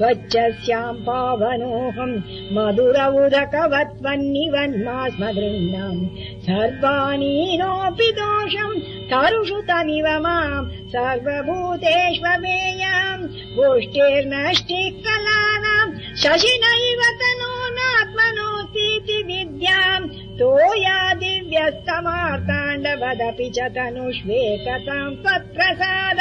स्वच्छस्याम् पावनोऽहम् मधुर उदकवत्मन्निवन्मा स्म सर्वानीनोऽपि दोषम् तरुषु तमिव माम् सर्वभूतेष्वमेयम् गोष्ठेर्नष्टिकलानाम् शशिनैव तनो नात्मनोऽस्तीति विद्याम् तोया दिव्यस्तमार्ताण्डवदपि च तनुष्वेकताम् त्वत्प्रसाद।